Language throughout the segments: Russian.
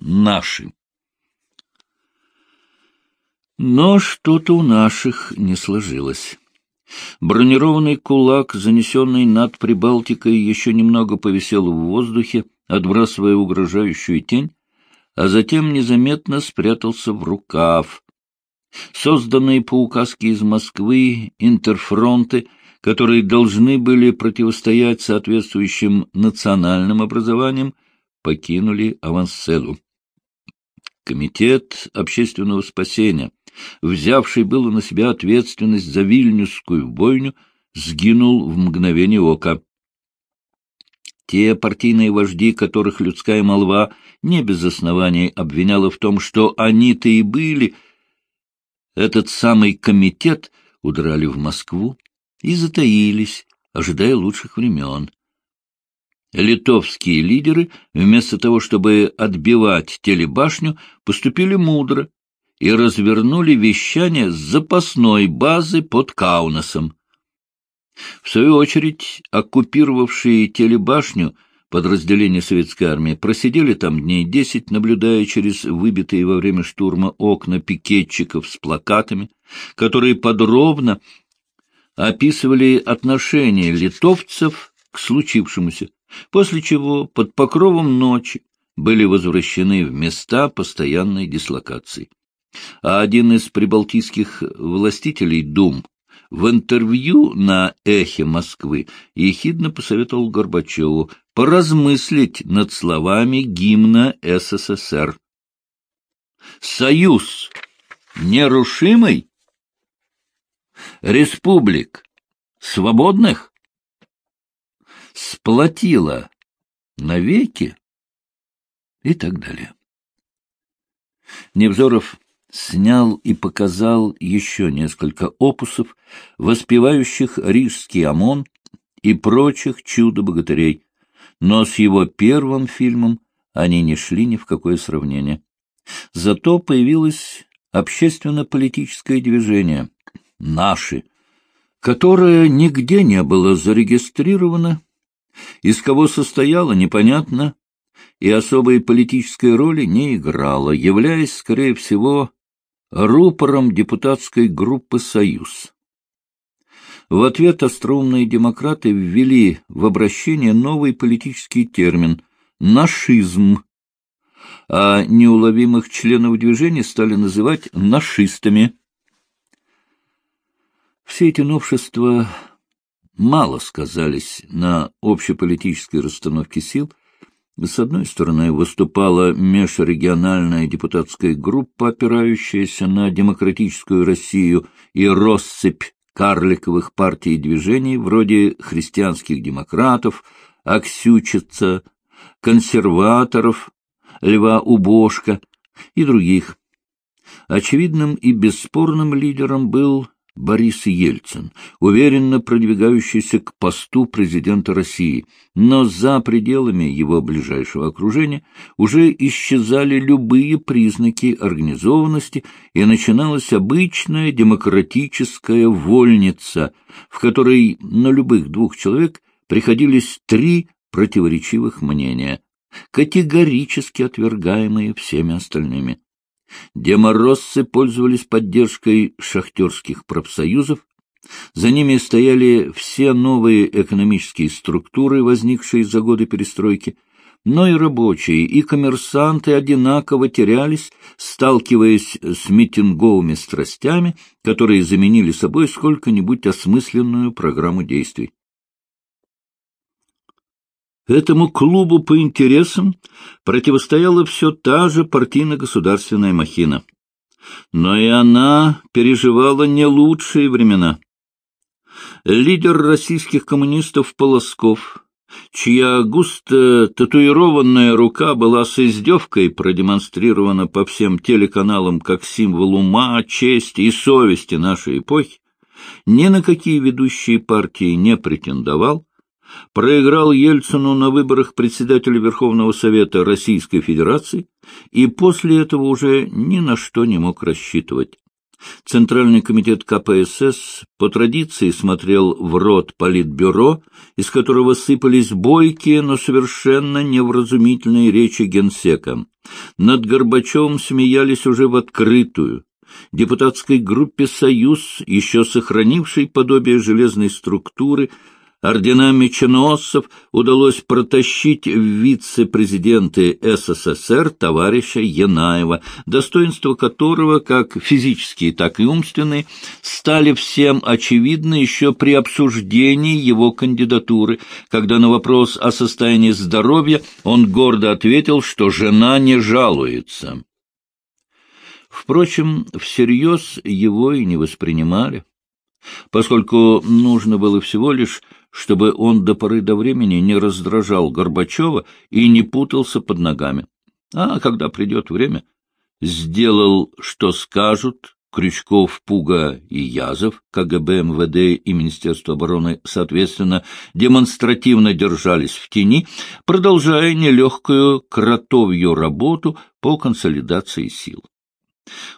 наши. Но что-то у наших не сложилось. Бронированный кулак, занесенный над Прибалтикой, еще немного повисел в воздухе, отбрасывая угрожающую тень, а затем незаметно спрятался в рукав. Созданные по указке из Москвы интерфронты, которые должны были противостоять соответствующим национальным образованиям, покинули аванседу. Комитет общественного спасения, взявший было на себя ответственность за вильнюсскую бойню, сгинул в мгновение ока. Те партийные вожди, которых людская молва не без оснований обвиняла в том, что они-то и были, этот самый комитет удрали в Москву и затаились, ожидая лучших времен. Литовские лидеры, вместо того, чтобы отбивать телебашню, поступили мудро и развернули вещание с запасной базы под Каунасом. В свою очередь, оккупировавшие телебашню подразделения советской армии просидели там дней десять, наблюдая через выбитые во время штурма окна пикетчиков с плакатами, которые подробно описывали отношение литовцев к случившемуся после чего под покровом ночи были возвращены в места постоянной дислокации. А один из прибалтийских властителей Дум в интервью на «Эхе Москвы» ехидно посоветовал Горбачеву поразмыслить над словами гимна СССР. «Союз нерушимый? Республик свободных?» Сплотила навеки и так далее. Невзоров снял и показал еще несколько опусов, воспевающих рижский ОМОН и прочих чудо-богатырей, но с его первым фильмом они не шли ни в какое сравнение. Зато появилось общественно-политическое движение «Наши», которое нигде не было зарегистрировано из кого состояла, непонятно, и особой политической роли не играла, являясь, скорее всего, рупором депутатской группы «Союз». В ответ остроумные демократы ввели в обращение новый политический термин «нашизм», а неуловимых членов движения стали называть «нашистами». Все эти новшества мало сказались на общеполитической расстановке сил. С одной стороны, выступала межрегиональная депутатская группа, опирающаяся на демократическую Россию и россыпь карликовых партий и движений, вроде христианских демократов, Аксючица, консерваторов, Льва Убошка и других. Очевидным и бесспорным лидером был Борис Ельцин, уверенно продвигающийся к посту президента России, но за пределами его ближайшего окружения уже исчезали любые признаки организованности, и начиналась обычная демократическая вольница, в которой на любых двух человек приходились три противоречивых мнения, категорически отвергаемые всеми остальными. Демороссы пользовались поддержкой шахтерских профсоюзов, за ними стояли все новые экономические структуры, возникшие за годы перестройки, но и рабочие, и коммерсанты одинаково терялись, сталкиваясь с митинговыми страстями, которые заменили собой сколько-нибудь осмысленную программу действий. Этому клубу по интересам противостояла все та же партийно-государственная махина. Но и она переживала не лучшие времена. Лидер российских коммунистов Полосков, чья густо татуированная рука была с издевкой продемонстрирована по всем телеканалам как символ ума, чести и совести нашей эпохи, ни на какие ведущие партии не претендовал, проиграл Ельцину на выборах председателя Верховного Совета Российской Федерации и после этого уже ни на что не мог рассчитывать. Центральный комитет КПСС по традиции смотрел в рот политбюро, из которого сыпались бойкие, но совершенно невразумительные речи генсека. Над Горбачевым смеялись уже в открытую. Депутатской группе «Союз», еще сохранившей подобие железной структуры, орденами чиноссов удалось протащить в вице-президенты СССР товарища Янаева, достоинства которого, как физические, так и умственные, стали всем очевидны еще при обсуждении его кандидатуры, когда на вопрос о состоянии здоровья он гордо ответил, что жена не жалуется. Впрочем, всерьез его и не воспринимали, поскольку нужно было всего лишь чтобы он до поры до времени не раздражал Горбачева и не путался под ногами. А когда придет время, сделал, что скажут, Крючков, Пуга и Язов, КГБ, МВД и Министерство обороны, соответственно, демонстративно держались в тени, продолжая нелегкую кротовью работу по консолидации сил.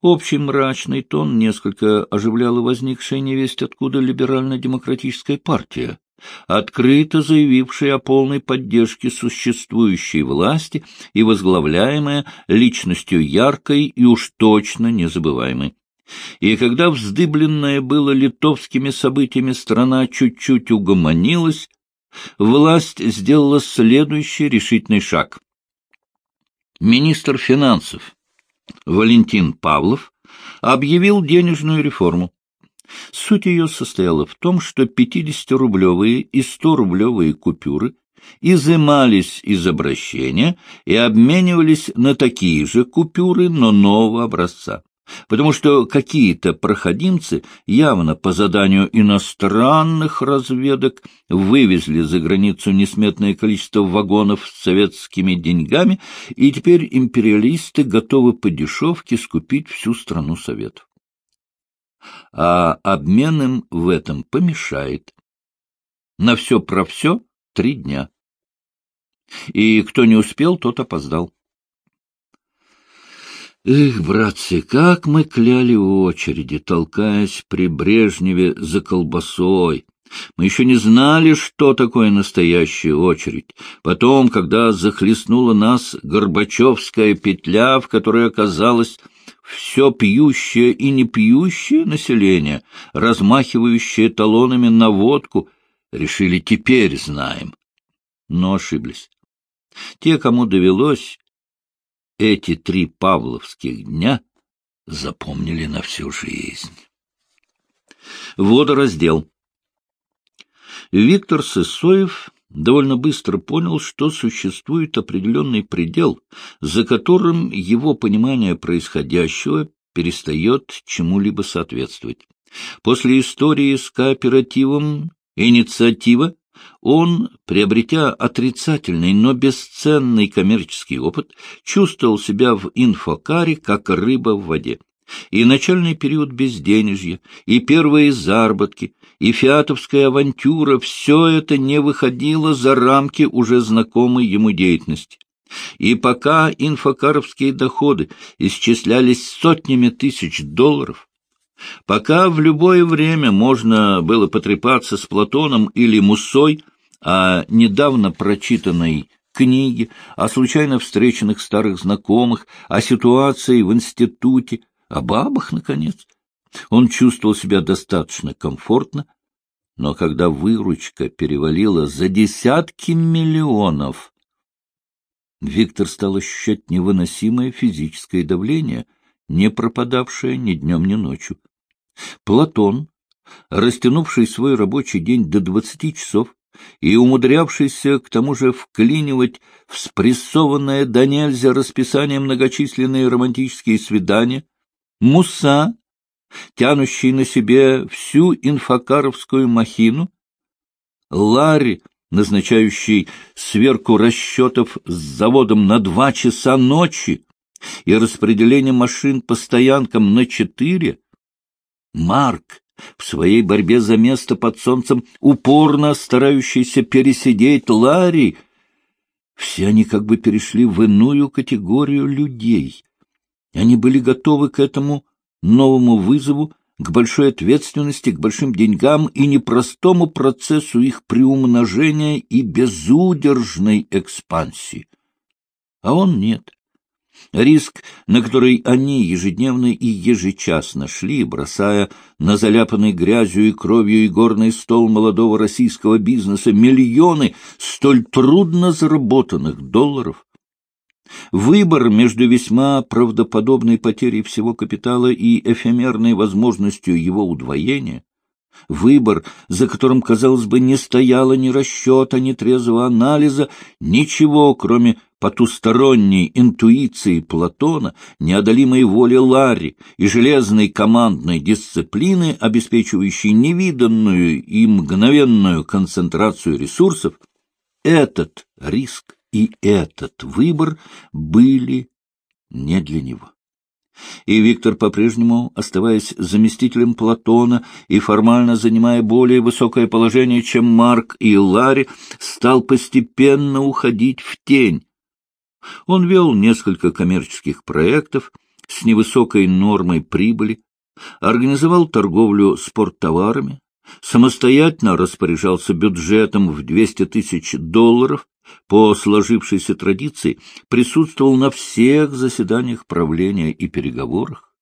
Общий мрачный тон несколько оживляла возникшая невесть откуда либерально-демократическая партия, открыто заявившая о полной поддержке существующей власти и возглавляемая личностью яркой и уж точно незабываемой. И когда вздыбленная было литовскими событиями страна чуть-чуть угомонилась, власть сделала следующий решительный шаг. Министр финансов Валентин Павлов объявил денежную реформу. Суть ее состояла в том, что 50-рублевые и 100-рублевые купюры изымались из обращения и обменивались на такие же купюры, но нового образца. Потому что какие-то проходимцы явно по заданию иностранных разведок вывезли за границу несметное количество вагонов с советскими деньгами, и теперь империалисты готовы по дешевке скупить всю страну Советов а обмен им в этом помешает. На все про все три дня. И кто не успел, тот опоздал. Эх, братцы, как мы кляли очереди, толкаясь при Брежневе за колбасой. Мы еще не знали, что такое настоящая очередь. Потом, когда захлестнула нас Горбачевская петля, в которой оказалась все пьющее и не пьющее население, размахивающее талонами на водку, решили теперь знаем. Но ошиблись. Те, кому довелось эти три павловских дня, запомнили на всю жизнь. Водораздел. Виктор Сысоев довольно быстро понял, что существует определенный предел, за которым его понимание происходящего перестает чему-либо соответствовать. После истории с кооперативом «Инициатива» он, приобретя отрицательный, но бесценный коммерческий опыт, чувствовал себя в инфокаре, как рыба в воде. И начальный период безденежья, и первые заработки, и фиатовская авантюра — все это не выходило за рамки уже знакомой ему деятельности. И пока инфокаровские доходы исчислялись сотнями тысяч долларов, пока в любое время можно было потрепаться с Платоном или Мусой о недавно прочитанной книге, о случайно встреченных старых знакомых, о ситуации в институте, о бабах, наконец, он чувствовал себя достаточно комфортно, но когда выручка перевалила за десятки миллионов, Виктор стал ощущать невыносимое физическое давление, не пропадавшее ни днем, ни ночью. Платон, растянувший свой рабочий день до двадцати часов и умудрявшийся к тому же вклинивать в спрессованное до нельзя расписание многочисленные романтические свидания, Муса, тянущий на себе всю инфокаровскую махину, Ларри, назначающий сверку расчетов с заводом на два часа ночи и распределение машин по стоянкам на четыре, Марк, в своей борьбе за место под солнцем, упорно старающийся пересидеть Ларри, все они как бы перешли в иную категорию людей, они были готовы к этому новому вызову, к большой ответственности, к большим деньгам и непростому процессу их приумножения и безудержной экспансии. А он нет. Риск, на который они ежедневно и ежечасно шли, бросая на заляпанный грязью и кровью и горный стол молодого российского бизнеса миллионы столь трудно заработанных долларов, Выбор между весьма правдоподобной потерей всего капитала и эфемерной возможностью его удвоения, выбор, за которым, казалось бы, не стояло ни расчета, ни трезвого анализа, ничего, кроме потусторонней интуиции Платона, неодолимой воли Ларри и железной командной дисциплины, обеспечивающей невиданную и мгновенную концентрацию ресурсов, этот риск и этот выбор были не для него. И Виктор, по-прежнему оставаясь заместителем Платона и формально занимая более высокое положение, чем Марк и Ларри, стал постепенно уходить в тень. Он вел несколько коммерческих проектов с невысокой нормой прибыли, организовал торговлю спорттоварами, самостоятельно распоряжался бюджетом в 200 тысяч долларов, по сложившейся традиции присутствовал на всех заседаниях правления и переговорах,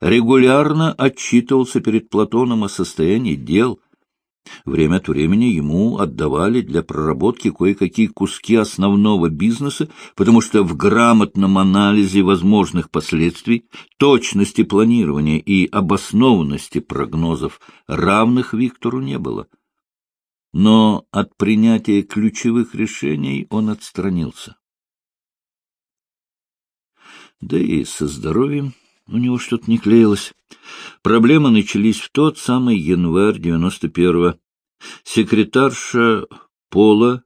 регулярно отчитывался перед Платоном о состоянии дел. Время от времени ему отдавали для проработки кое-какие куски основного бизнеса, потому что в грамотном анализе возможных последствий, точности планирования и обоснованности прогнозов равных Виктору не было но от принятия ключевых решений он отстранился. Да и со здоровьем у него что-то не клеилось. Проблемы начались в тот самый январь девяносто первого. Секретарша Пола,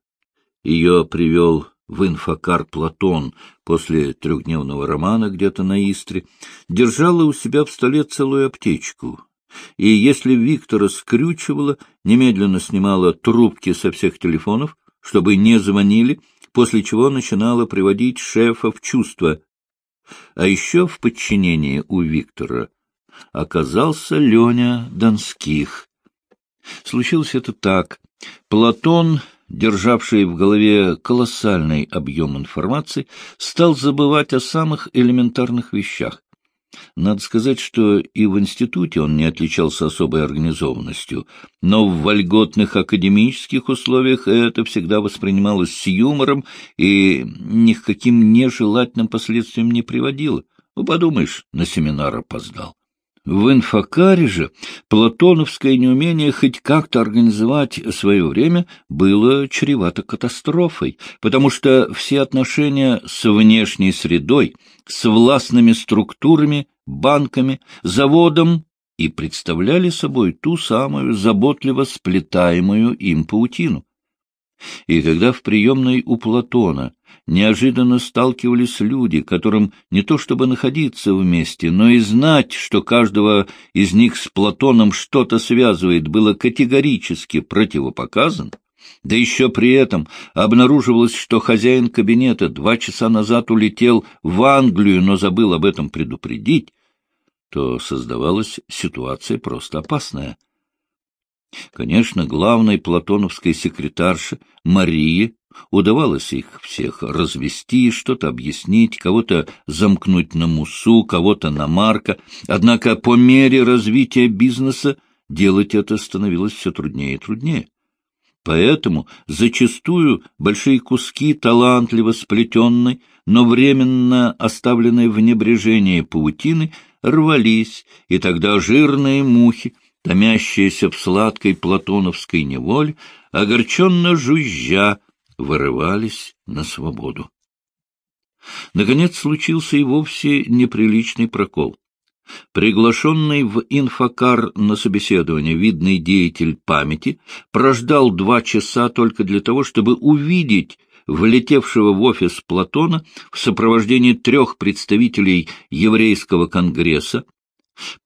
ее привел в инфокар Платон после трехдневного романа где-то на Истре, держала у себя в столе целую аптечку и если Виктора скрючивало, немедленно снимала трубки со всех телефонов, чтобы не звонили, после чего начинала приводить шефа в чувство. А еще в подчинении у Виктора оказался Леня Донских. Случилось это так. Платон, державший в голове колоссальный объем информации, стал забывать о самых элементарных вещах. Надо сказать, что и в институте он не отличался особой организованностью, но в вольготных академических условиях это всегда воспринималось с юмором и ни к каким нежелательным последствиям не приводило. Ну, подумаешь, на семинар опоздал. В инфокаре же платоновское неумение хоть как-то организовать свое время было чревато катастрофой, потому что все отношения с внешней средой, с властными структурами, банками, заводом и представляли собой ту самую заботливо сплетаемую им паутину. И когда в приемной у Платона неожиданно сталкивались люди, которым не то чтобы находиться вместе, но и знать, что каждого из них с Платоном что-то связывает, было категорически противопоказано, да еще при этом обнаруживалось, что хозяин кабинета два часа назад улетел в Англию, но забыл об этом предупредить, то создавалась ситуация просто опасная. Конечно, главной платоновской секретарше Марии удавалось их всех развести, что-то объяснить, кого-то замкнуть на Мусу, кого-то на Марка, однако по мере развития бизнеса делать это становилось все труднее и труднее. Поэтому зачастую большие куски талантливо сплетенной, но временно оставленной в небрежении паутины рвались, и тогда жирные мухи томящиеся в сладкой платоновской неволе, огорченно жужжа, вырывались на свободу. Наконец случился и вовсе неприличный прокол. Приглашенный в инфокар на собеседование видный деятель памяти прождал два часа только для того, чтобы увидеть влетевшего в офис Платона в сопровождении трех представителей еврейского конгресса,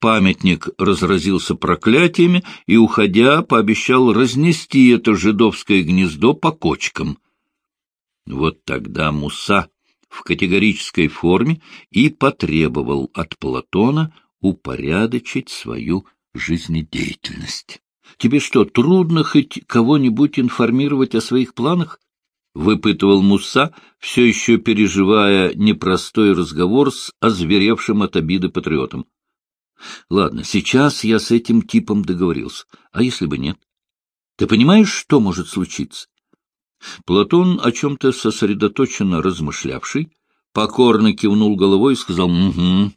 Памятник разразился проклятиями и, уходя, пообещал разнести это жидовское гнездо по кочкам. Вот тогда Муса в категорической форме и потребовал от Платона упорядочить свою жизнедеятельность. Тебе что, трудно хоть кого-нибудь информировать о своих планах? — выпытывал Муса, все еще переживая непростой разговор с озверевшим от обиды патриотом. — Ладно, сейчас я с этим типом договорился. А если бы нет? Ты понимаешь, что может случиться? Платон, о чем-то сосредоточенно размышлявший, покорно кивнул головой и сказал «Угу».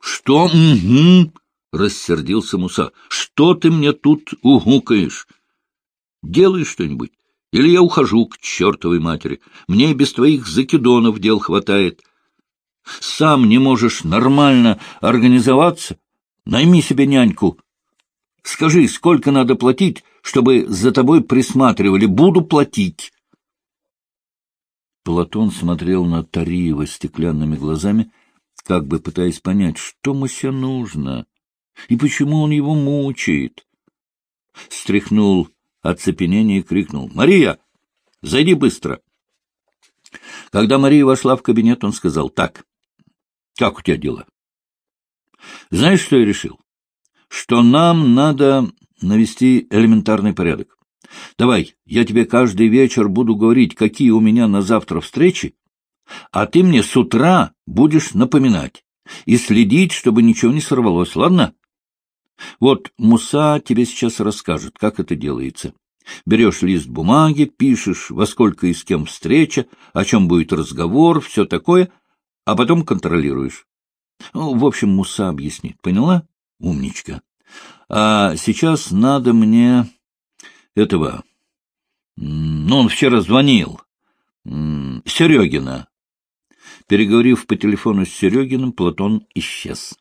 «Что «угу»?» — рассердился Муса. «Что ты мне тут угукаешь? Делай что-нибудь, или я ухожу к чертовой матери. Мне без твоих закидонов дел хватает. Сам не можешь нормально организоваться? Найми себе няньку. Скажи, сколько надо платить, чтобы за тобой присматривали? Буду платить». Платон смотрел на Тариева стеклянными глазами, как бы пытаясь понять, что Мусе нужно и почему он его мучает. Стряхнул оцепенение и крикнул «Мария, зайди быстро!» Когда Мария вошла в кабинет, он сказал «Так, как у тебя дела?» «Знаешь, что я решил? Что нам надо навести элементарный порядок. Давай, я тебе каждый вечер буду говорить, какие у меня на завтра встречи, а ты мне с утра будешь напоминать и следить, чтобы ничего не сорвалось, ладно? Вот Муса тебе сейчас расскажет, как это делается. Берешь лист бумаги, пишешь, во сколько и с кем встреча, о чем будет разговор, все такое, а потом контролируешь. Ну, в общем, Муса объяснит. Поняла? Умничка. А сейчас надо мне этого... Ну, он вчера звонил. Серегина. Переговорив по телефону с Серегиным, Платон исчез.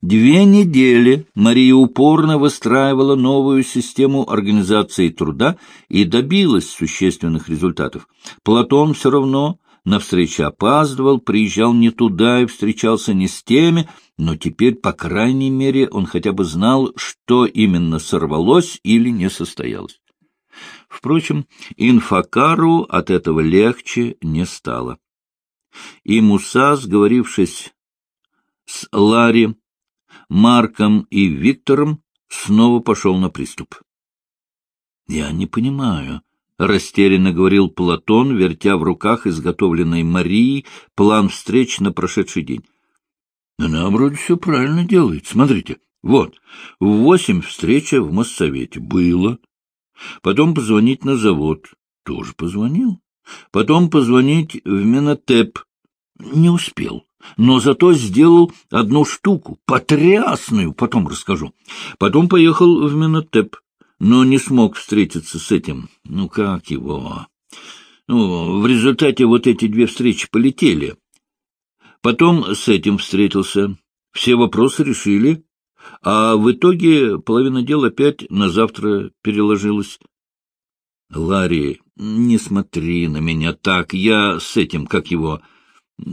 Две недели Мария упорно выстраивала новую систему организации труда и добилась существенных результатов. Платон все равно на встрече опаздывал, приезжал не туда и встречался не с теми, но теперь, по крайней мере, он хотя бы знал, что именно сорвалось или не состоялось. Впрочем, инфокару от этого легче не стало. И Муса, сговорившись с Ларри, Марком и Виктором, снова пошел на приступ. — Я не понимаю, — растерянно говорил Платон, вертя в руках изготовленной Марией план встреч на прошедший день. — Она вроде все правильно делает. Смотрите, вот, в восемь встреча в Моссовете. Было. Потом позвонить на завод. Тоже позвонил. Потом позвонить в Менотеп. Не успел. Но зато сделал одну штуку, потрясную, потом расскажу. Потом поехал в Менотеп, но не смог встретиться с этим. Ну, как его? Ну, в результате вот эти две встречи полетели. Потом с этим встретился. Все вопросы решили, а в итоге половина дел опять на завтра переложилась. — Ларри, не смотри на меня так, я с этим, как его...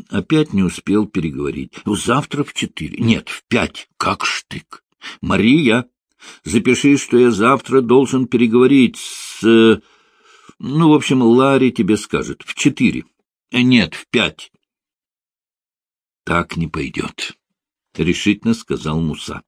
Опять не успел переговорить. Завтра в четыре. Нет, в пять. Как штык. Мария, запиши, что я завтра должен переговорить с... Ну, в общем, Ларри тебе скажет. В четыре. Нет, в пять. Так не пойдет, — решительно сказал Муса.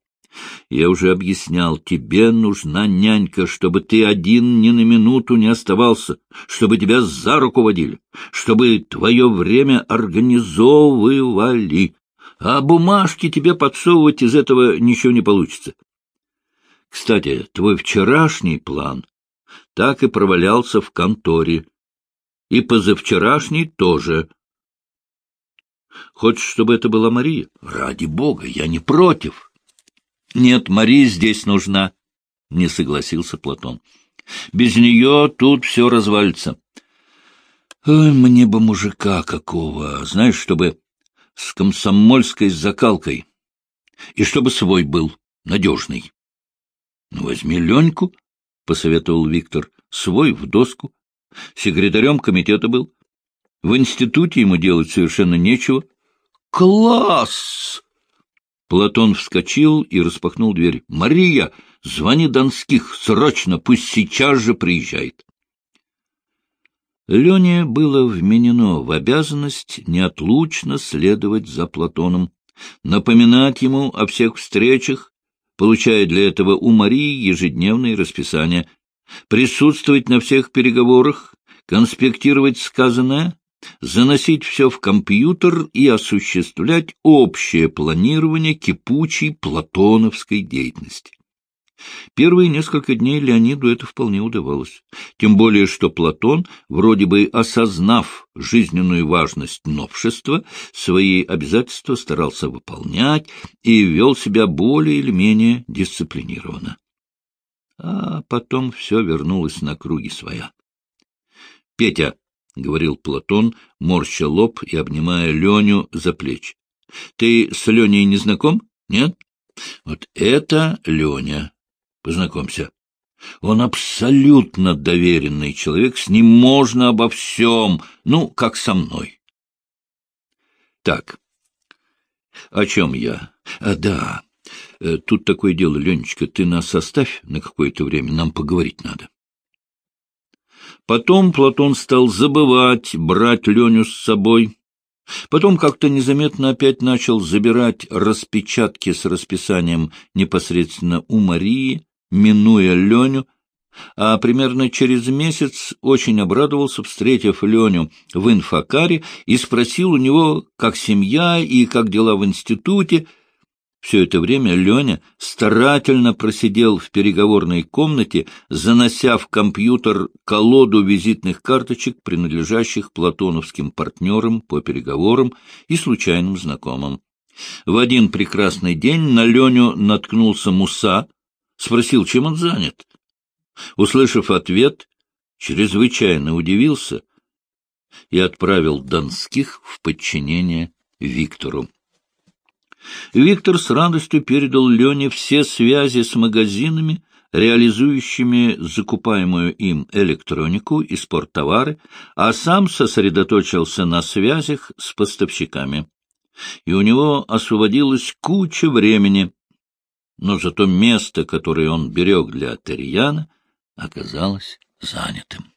Я уже объяснял, тебе нужна нянька, чтобы ты один ни на минуту не оставался, чтобы тебя за руку водили, чтобы твое время организовывали, а бумажки тебе подсовывать из этого ничего не получится. Кстати, твой вчерашний план так и провалялся в конторе, и позавчерашний тоже. Хочешь, чтобы это была Мария? Ради бога, я не против. — Нет, Мария здесь нужна, — не согласился Платон. — Без нее тут все развалится. Ой, мне бы мужика какого, знаешь, чтобы с комсомольской закалкой, и чтобы свой был, надежный. — Ну, возьми Леньку, — посоветовал Виктор, — свой в доску. Секретарем комитета был. В институте ему делать совершенно нечего. — Класс! Платон вскочил и распахнул дверь. — Мария, звони Донских, срочно, пусть сейчас же приезжает. Лене было вменено в обязанность неотлучно следовать за Платоном. напоминать ему о всех встречах, получая для этого у Марии ежедневные расписания, присутствовать на всех переговорах, конспектировать сказанное, заносить все в компьютер и осуществлять общее планирование кипучей платоновской деятельности. Первые несколько дней Леониду это вполне удавалось. Тем более, что Платон, вроде бы осознав жизненную важность новшества, свои обязательства старался выполнять и вел себя более или менее дисциплинированно. А потом все вернулось на круги своя. — Петя, — говорил Платон, морща лоб и обнимая Леню за плечи, — ты с Леней не знаком? Нет? Вот это Леня. Познакомься. Он абсолютно доверенный человек, с ним можно обо всем, ну, как со мной. Так, о чем я? А, да, э, тут такое дело, Ленечка, ты нас оставь на какое-то время, нам поговорить надо. Потом Платон стал забывать брать Леню с собой. Потом как-то незаметно опять начал забирать распечатки с расписанием непосредственно у Марии, минуя Леню, а примерно через месяц очень обрадовался, встретив Леню в инфокаре, и спросил у него, как семья и как дела в институте. Все это время Леня старательно просидел в переговорной комнате, занося в компьютер колоду визитных карточек, принадлежащих платоновским партнерам по переговорам и случайным знакомым. В один прекрасный день на Леню наткнулся Муса, спросил, чем он занят. Услышав ответ, чрезвычайно удивился и отправил Донских в подчинение Виктору. Виктор с радостью передал Лене все связи с магазинами, реализующими закупаемую им электронику и спорттовары, а сам сосредоточился на связях с поставщиками. И у него освободилась куча времени но зато место, которое он берег для Терьяна, оказалось занятым.